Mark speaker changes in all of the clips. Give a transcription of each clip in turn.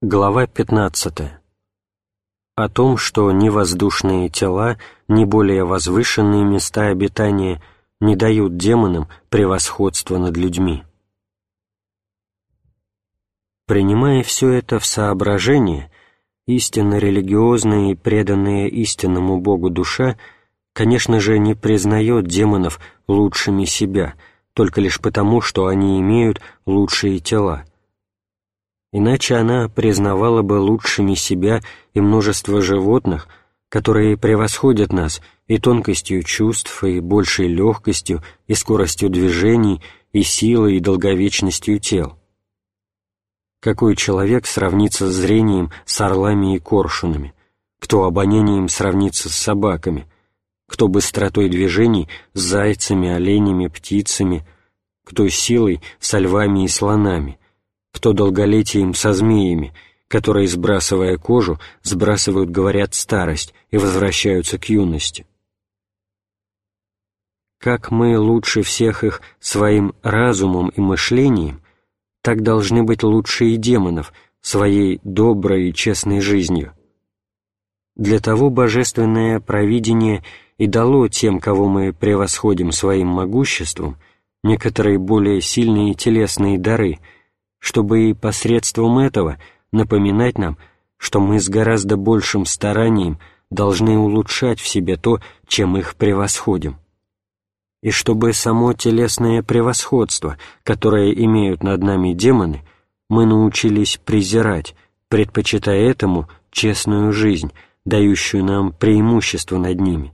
Speaker 1: Глава 15. О том, что ни воздушные тела, ни более возвышенные места обитания не дают демонам превосходства над людьми. Принимая все это в соображение, истинно религиозная и преданная истинному Богу душа, конечно же, не признает демонов лучшими себя, только лишь потому, что они имеют лучшие тела – иначе она признавала бы лучшими себя и множество животных, которые превосходят нас и тонкостью чувств, и большей легкостью, и скоростью движений, и силой, и долговечностью тел. Какой человек сравнится с зрением с орлами и коршунами? Кто обонянием сравнится с собаками? Кто быстротой движений с зайцами, оленями, птицами? Кто силой со львами и слонами? Кто долголетием со змеями, которые, сбрасывая кожу, сбрасывают, говорят, старость и возвращаются к юности. Как мы лучше всех их своим разумом и мышлением, так должны быть лучше и демонов своей доброй и честной жизнью. Для того божественное провидение и дало тем, кого мы превосходим своим могуществом, некоторые более сильные телесные дары — чтобы и посредством этого напоминать нам, что мы с гораздо большим старанием должны улучшать в себе то, чем их превосходим. И чтобы само телесное превосходство, которое имеют над нами демоны, мы научились презирать, предпочитая этому честную жизнь, дающую нам преимущество над ними,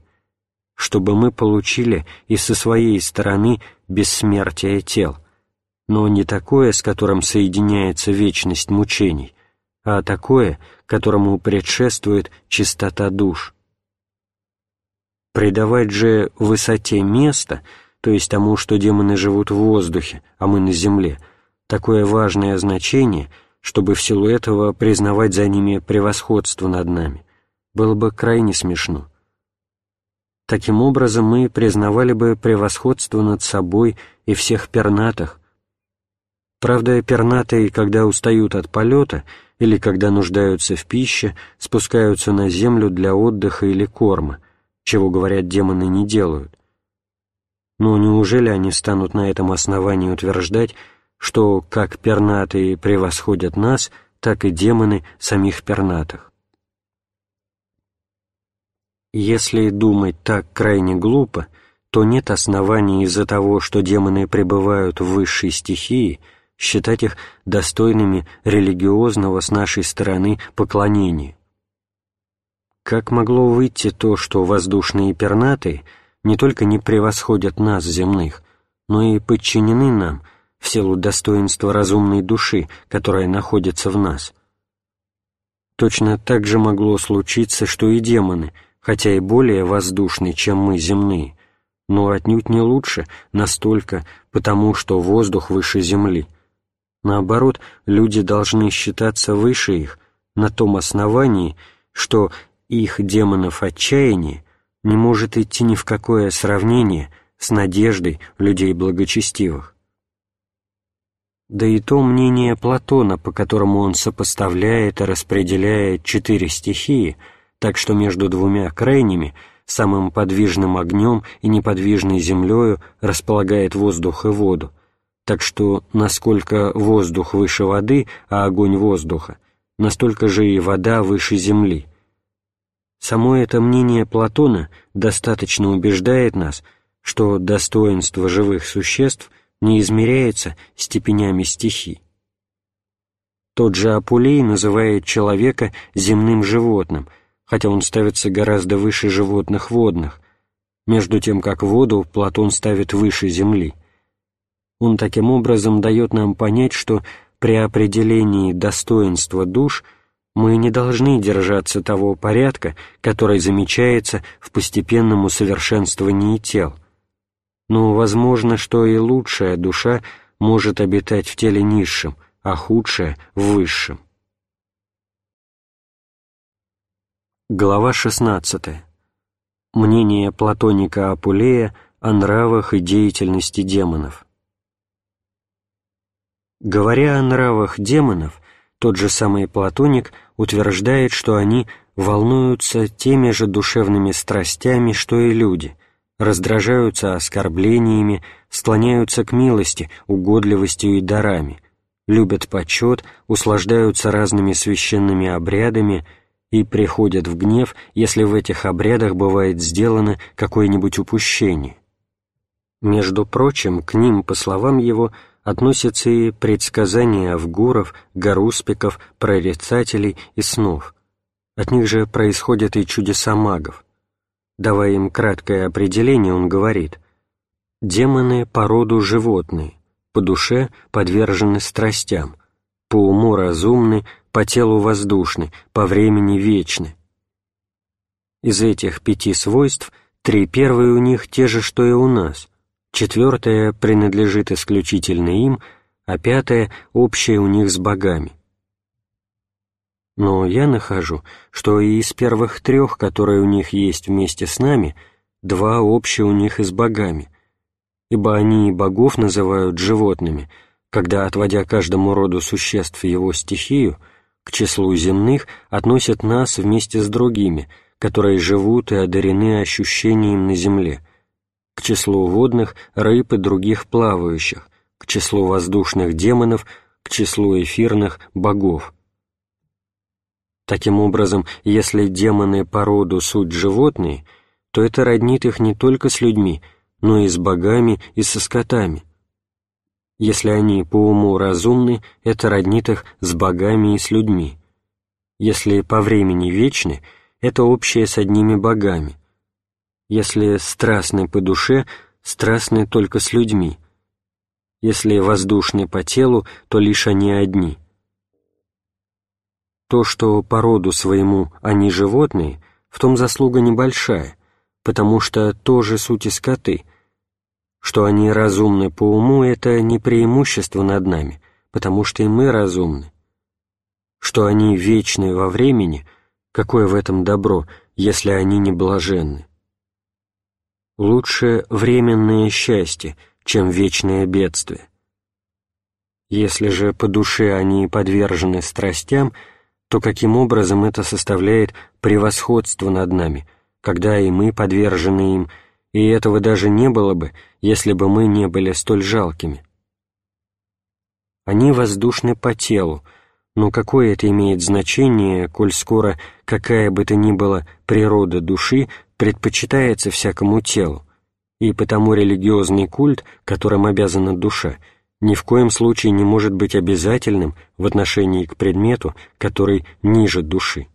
Speaker 1: чтобы мы получили и со своей стороны бессмертие тел, но не такое, с которым соединяется вечность мучений, а такое, которому предшествует чистота душ. Придавать же высоте места, то есть тому, что демоны живут в воздухе, а мы на земле, такое важное значение, чтобы в силу этого признавать за ними превосходство над нами, было бы крайне смешно. Таким образом, мы признавали бы превосходство над собой и всех пернатых, Правда, пернатые, когда устают от полета или когда нуждаются в пище, спускаются на землю для отдыха или корма, чего, говорят, демоны не делают. Но неужели они станут на этом основании утверждать, что как пернатые превосходят нас, так и демоны самих пернатых? Если думать так крайне глупо, то нет оснований из-за того, что демоны пребывают в высшей стихии – считать их достойными религиозного с нашей стороны поклонения. Как могло выйти то, что воздушные пернатые не только не превосходят нас, земных, но и подчинены нам в силу достоинства разумной души, которая находится в нас? Точно так же могло случиться, что и демоны, хотя и более воздушны, чем мы, земные, но отнюдь не лучше настолько, потому что воздух выше земли, Наоборот, люди должны считаться выше их на том основании, что их демонов отчаяния не может идти ни в какое сравнение с надеждой людей благочестивых. Да и то мнение Платона, по которому он сопоставляет и распределяет четыре стихии, так что между двумя крайними, самым подвижным огнем и неподвижной землею, располагает воздух и воду, так что насколько воздух выше воды, а огонь воздуха, настолько же и вода выше земли. Само это мнение Платона достаточно убеждает нас, что достоинство живых существ не измеряется степенями стихий. Тот же Апулей называет человека земным животным, хотя он ставится гораздо выше животных водных, между тем как воду Платон ставит выше земли – он таким образом дает нам понять, что при определении достоинства душ мы не должны держаться того порядка, который замечается в постепенном усовершенствовании тел. Но возможно, что и лучшая душа может обитать в теле низшем, а худшая — в высшем. Глава 16. Мнение платоника Апулея о нравах и деятельности демонов. Говоря о нравах демонов, тот же самый Платоник утверждает, что они волнуются теми же душевными страстями, что и люди, раздражаются оскорблениями, склоняются к милости, угодливостью и дарами, любят почет, услаждаются разными священными обрядами и приходят в гнев, если в этих обрядах бывает сделано какое-нибудь упущение. Между прочим, к ним, по словам его, относятся и предсказания авгуров, гаруспиков, прорицателей и снов. От них же происходят и чудеса магов. Давая им краткое определение, он говорит «Демоны по роду животные, по душе подвержены страстям, по уму разумны, по телу воздушны, по времени вечны». Из этих пяти свойств три первые у них те же, что и у нас, четвертое принадлежит исключительно им, а пятое — общее у них с богами. Но я нахожу, что и из первых трех, которые у них есть вместе с нами, два общие у них и с богами, ибо они и богов называют животными, когда, отводя каждому роду существ его стихию, к числу земных относят нас вместе с другими, которые живут и одарены ощущением на земле, к числу водных — рыб и других плавающих, к числу воздушных демонов, к числу эфирных — богов. Таким образом, если демоны по роду суть животные, то это роднит их не только с людьми, но и с богами и со скотами. Если они по уму разумны, это роднит их с богами и с людьми. Если по времени вечны, это общее с одними богами. Если страстны по душе, страстны только с людьми. Если воздушны по телу, то лишь они одни – то, что по роду своему они животные, в том заслуга небольшая, потому что тоже суть и скоты. Что они разумны по уму — это не преимущество над нами, потому что и мы разумны. Что они вечны во времени, какое в этом добро, если они не блаженны? Лучше временное счастье, чем вечное бедствие. Если же по душе они подвержены страстям — то каким образом это составляет превосходство над нами, когда и мы подвержены им, и этого даже не было бы, если бы мы не были столь жалкими. Они воздушны по телу, но какое это имеет значение, коль скоро какая бы то ни была природа души предпочитается всякому телу, и потому религиозный культ, которым обязана душа, — ни в коем случае не может быть обязательным в отношении к предмету, который ниже души.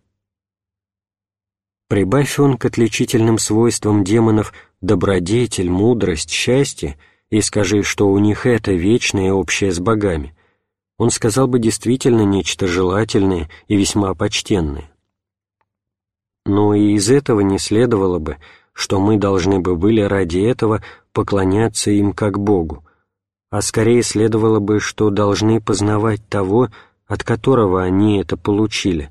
Speaker 1: Прибавь он к отличительным свойствам демонов добродетель, мудрость, счастье, и скажи, что у них это вечное общее с богами, он сказал бы действительно нечто желательное и весьма почтенное. Но и из этого не следовало бы, что мы должны бы были ради этого поклоняться им как Богу, а скорее следовало бы, что должны познавать того, от которого они это получили.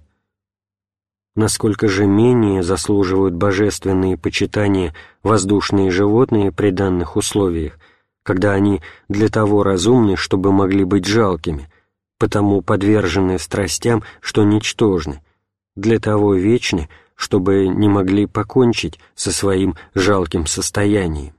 Speaker 1: Насколько же менее заслуживают божественные почитания воздушные животные при данных условиях, когда они для того разумны, чтобы могли быть жалкими, потому подвержены страстям, что ничтожны, для того вечны, чтобы не могли покончить со своим жалким состоянием.